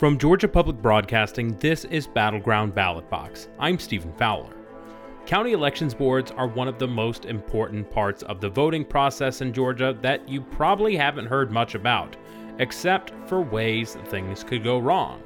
From Georgia Public Broadcasting, this is Battleground Ballot Box. I'm Stephen Fowler. County elections boards are one of the most important parts of the voting process in Georgia that you probably haven't heard much about, except for ways things could go wrong.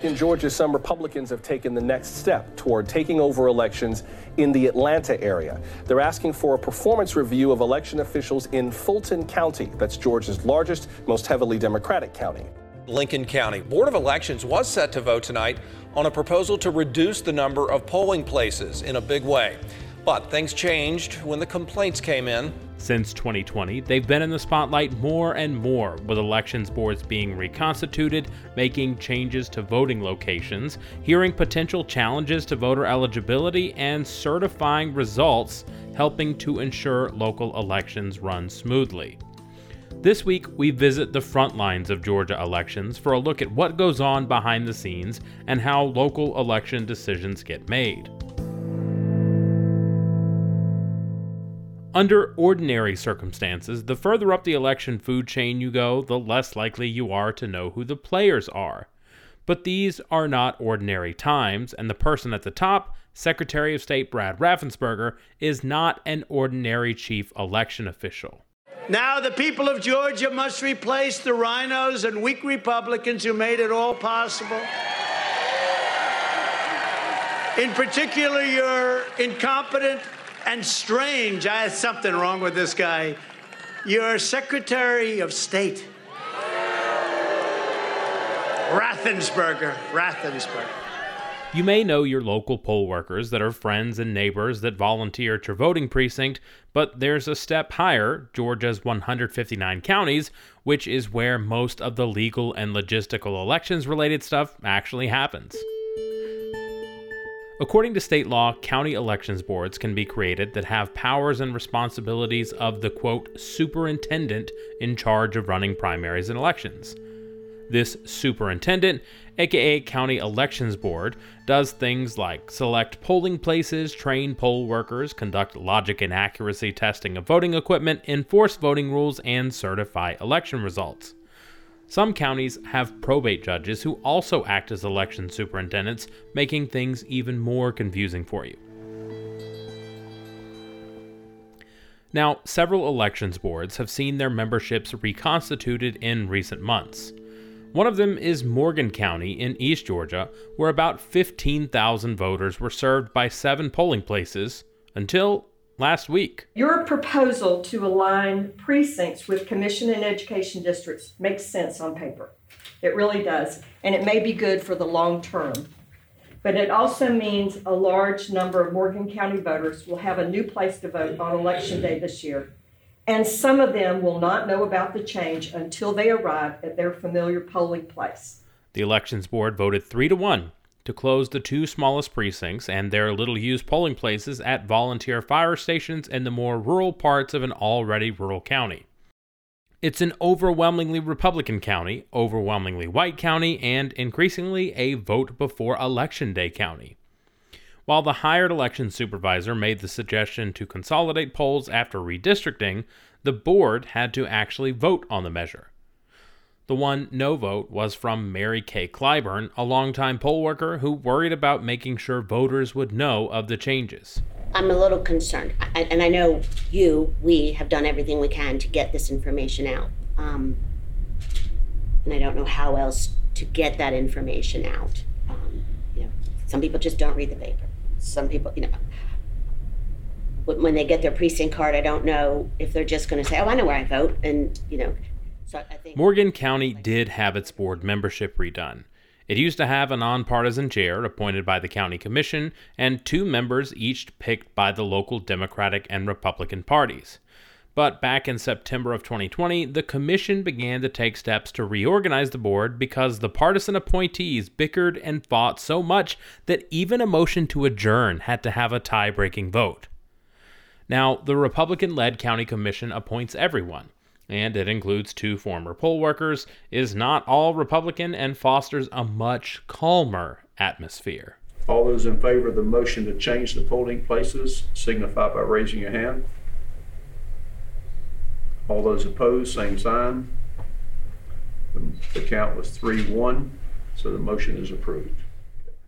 In Georgia, some Republicans have taken the next step toward taking over elections in the Atlanta area. They're asking for a performance review of election officials in Fulton County. That's Georgia's largest, most heavily Democratic county. Lincoln County Board of Elections was set to vote tonight on a proposal to reduce the number of polling places in a big way. But things changed when the complaints came in. Since 2020, they've been in the spotlight more and more, with elections boards being reconstituted, making changes to voting locations, hearing potential challenges to voter eligibility, and certifying results, helping to ensure local elections run smoothly. This week, we visit the front lines of Georgia elections for a look at what goes on behind the scenes and how local election decisions get made. Under ordinary circumstances, the further up the election food chain you go, the less likely you are to know who the players are. But these are not ordinary times, and the person at the top, Secretary of State Brad Raffensperger, is not an ordinary chief election official. Now the people of Georgia must replace the RINOs and weak Republicans who made it all possible. In particular, your incompetent and strange, I had something wrong with this guy, your Secretary of State, Raffensperger. Raffensperger. You may know your local poll workers that are friends and neighbors that volunteer at your voting precinct, but there's a step higher, Georgia's 159 counties, which is where most of the legal and logistical elections related stuff actually happens. According to state law, county elections boards can be created that have powers and responsibilities of the quote superintendent in charge of running primaries and elections. This superintendent, aka County Elections Board, does things like select polling places, train poll workers, conduct logic and accuracy testing of voting equipment, enforce voting rules, and certify election results. Some counties have probate judges who also act as election superintendents, making things even more confusing for you. Now, several elections boards have seen their memberships reconstituted in recent months. One of them is Morgan County in East Georgia, where about 15,000 voters were served by seven polling places until last week. Your proposal to align precincts with commission and education districts makes sense on paper. It really does. And it may be good for the long term. But it also means a large number of Morgan County voters will have a new place to vote on election day this year and some of them will not know about the change until they arrive at their familiar polling place. The Elections Board voted 3 to 1 to close the two smallest precincts and their little used polling places at volunteer fire stations in the more rural parts of an already rural county. It's an overwhelmingly Republican county, overwhelmingly white county, and increasingly a vote before election day county. While the hired election supervisor made the suggestion to consolidate polls after redistricting, the board had to actually vote on the measure. The one no vote was from Mary Kay Clyburn, a longtime poll worker who worried about making sure voters would know of the changes. I'm a little concerned, and I know you, we have done everything we can to get this information out. Um, and I don't know how else to get that information out. Um, you know, some people just don't read the paper some people, you know, when they get their precinct card, I don't know if they're just going to say, "Oh, I know where I vote," and you know. So I think Morgan County did have its board membership redone. It used to have a nonpartisan chair appointed by the county commission and two members each picked by the local Democratic and Republican parties. But back in September of 2020, the commission began to take steps to reorganize the board because the partisan appointees bickered and fought so much that even a motion to adjourn had to have a tie breaking vote. Now, the Republican led county commission appoints everyone, and it includes two former poll workers, is not all Republican, and fosters a much calmer atmosphere. All those in favor of the motion to change the polling places signify by raising your hand. All those opposed, same sign. The- The count was three, one. So the motion is approved.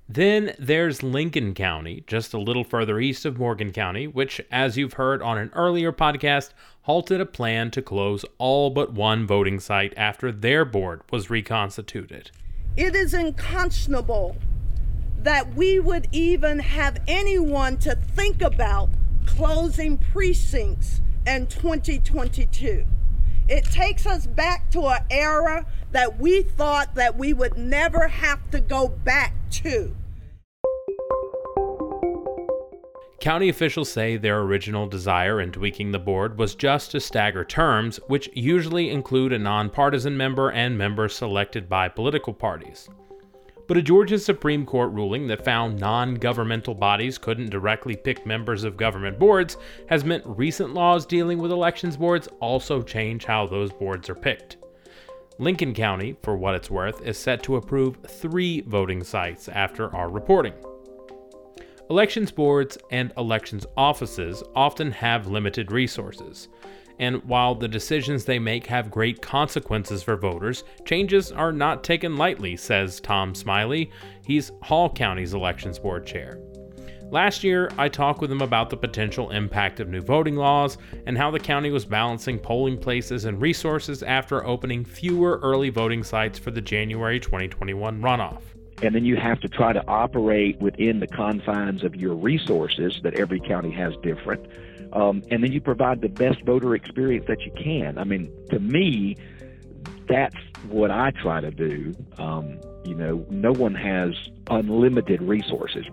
Then there's Lincoln County, just a little further east of Morgan County, which, as you've heard on an earlier podcast, halted a plan to close all but one voting site after their board was reconstituted. It is unconscionable that we would even have anyone to think about closing precincts in 2022. It takes us back to an era that we thought that we would never have to go back to. County officials say their original desire in tweaking the board was just to stagger terms, which usually include a nonpartisan member and members selected by political parties. But a Georgia Supreme Court ruling that found non governmental bodies couldn't directly pick members of government boards has meant recent laws dealing with elections boards also change how those boards are picked. Lincoln County, for what it's worth, is set to approve three voting sites after our reporting. Elections boards and elections offices often have limited resources and while the decisions they make have great consequences for voters, changes are not taken lightly, says Tom Smiley. He's Hall County's Elections Board chair. Last year, I talked with him about the potential impact of new voting laws and how the county was balancing polling places and resources after opening fewer early voting sites for the January 2021 runoff. And then you have to try to operate within the confines of your resources that every county has different um, and then you provide the best voter experience that you can. I mean, to me, that's what I try to do. Um, you know, no one has unlimited resources.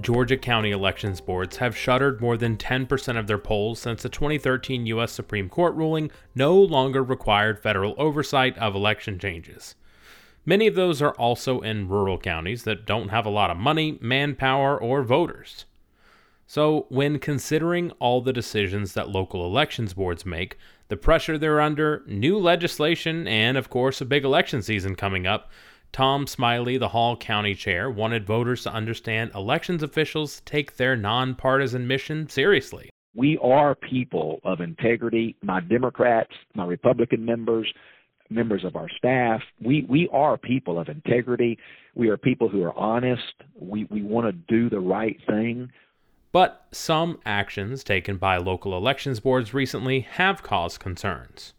Georgia county elections boards have shuttered more than 10% of their polls since the 2013 U.S. Supreme Court ruling no longer required federal oversight of election changes. Many of those are also in rural counties that don't have a lot of money, manpower, or voters. So, when considering all the decisions that local elections boards make, the pressure they're under, new legislation, and of course a big election season coming up, Tom Smiley, the Hall County chair, wanted voters to understand elections officials take their nonpartisan mission seriously. We are people of integrity. My Democrats, my Republican members, members of our staff, we, we are people of integrity. We are people who are honest. We, we want to do the right thing. But some actions taken by local elections boards recently have caused concerns.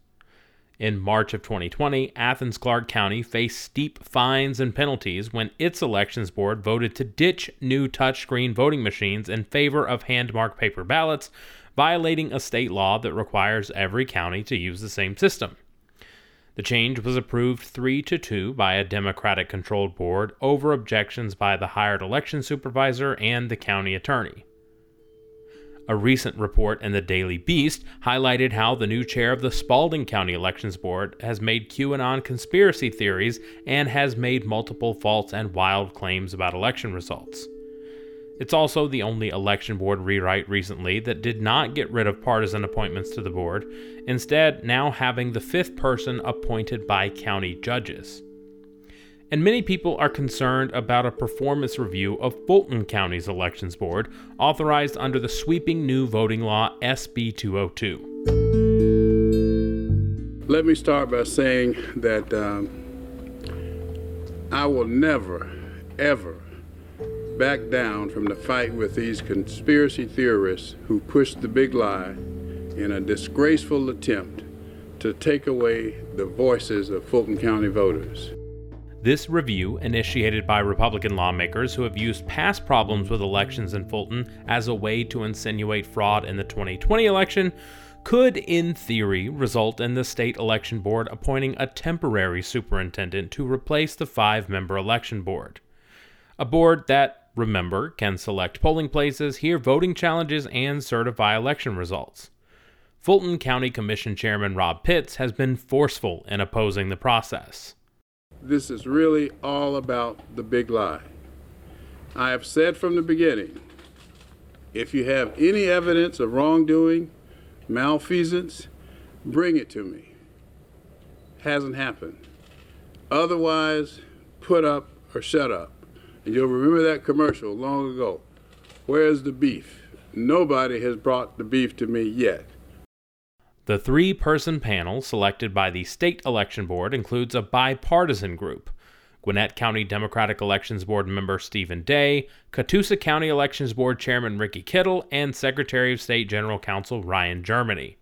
In March of 2020, Athens Clarke County faced steep fines and penalties when its elections board voted to ditch new touchscreen voting machines in favor of hand marked paper ballots, violating a state law that requires every county to use the same system. The change was approved 3 to 2 by a Democratic controlled board over objections by the hired election supervisor and the county attorney. A recent report in the Daily Beast highlighted how the new chair of the Spalding County Elections Board has made QAnon conspiracy theories and has made multiple false and wild claims about election results. It's also the only election board rewrite recently that did not get rid of partisan appointments to the board, instead, now having the fifth person appointed by county judges and many people are concerned about a performance review of Fulton County's elections board, authorized under the sweeping new voting law SB 202. Let me start by saying that um, I will never, ever back down from the fight with these conspiracy theorists who pushed the big lie in a disgraceful attempt to take away the voices of Fulton County voters. This review, initiated by Republican lawmakers who have used past problems with elections in Fulton as a way to insinuate fraud in the 2020 election, could, in theory, result in the state election board appointing a temporary superintendent to replace the five member election board. A board that, remember, can select polling places, hear voting challenges, and certify election results. Fulton County Commission Chairman Rob Pitts has been forceful in opposing the process. This is really all about the big lie. I have said from the beginning if you have any evidence of wrongdoing, malfeasance, bring it to me. Hasn't happened. Otherwise, put up or shut up. And you'll remember that commercial long ago. Where's the beef? Nobody has brought the beef to me yet. The three person panel selected by the state election board includes a bipartisan group Gwinnett County Democratic Elections Board member Stephen Day, Catoosa County Elections Board Chairman Ricky Kittle, and Secretary of State General Counsel Ryan Germany.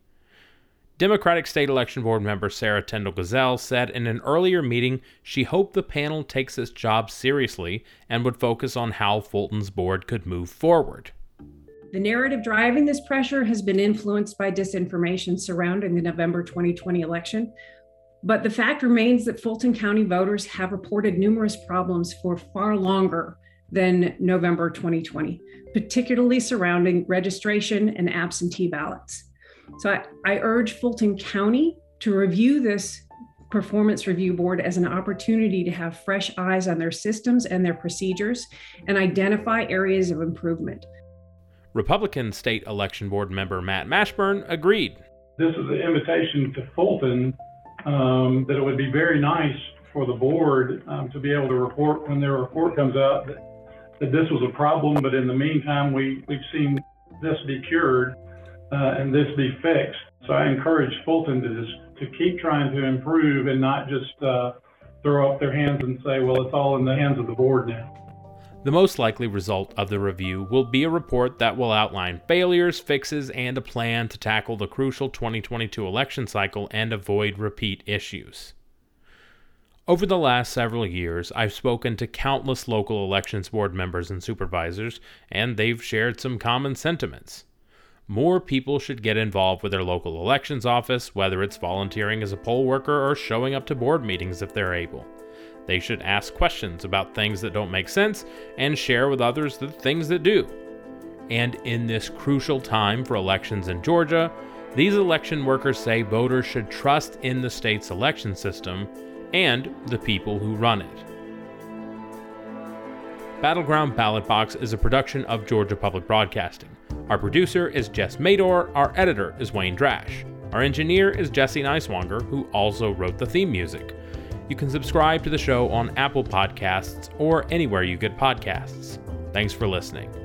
Democratic State Election Board member Sara Tindall Ghazal said in an earlier meeting she hoped the panel takes its job seriously and would focus on how Fulton's board could move forward. The narrative driving this pressure has been influenced by disinformation surrounding the November 2020 election. But the fact remains that Fulton County voters have reported numerous problems for far longer than November 2020, particularly surrounding registration and absentee ballots. So I, I urge Fulton County to review this performance review board as an opportunity to have fresh eyes on their systems and their procedures and identify areas of improvement. Republican State Election Board member Matt Mashburn agreed. This is an invitation to Fulton um, that it would be very nice for the board um, to be able to report when their report comes out that, that this was a problem, but in the meantime, we, we've seen this be cured uh, and this be fixed. So I encourage Fulton to just to keep trying to improve and not just uh, throw up their hands and say, well, it's all in the hands of the board now. The most likely result of the review will be a report that will outline failures, fixes, and a plan to tackle the crucial 2022 election cycle and avoid repeat issues. Over the last several years, I've spoken to countless local elections board members and supervisors, and they've shared some common sentiments. More people should get involved with their local elections office, whether it's volunteering as a poll worker or showing up to board meetings if they're able. They should ask questions about things that don't make sense and share with others the things that do. And in this crucial time for elections in Georgia, these election workers say voters should trust in the state's election system and the people who run it. Battleground Ballot Box is a production of Georgia Public Broadcasting. Our producer is Jess Mador, our editor is Wayne Drash. Our engineer is Jesse Neiswanger, who also wrote the theme music. You can subscribe to the show on Apple Podcasts or anywhere you get podcasts. Thanks for listening.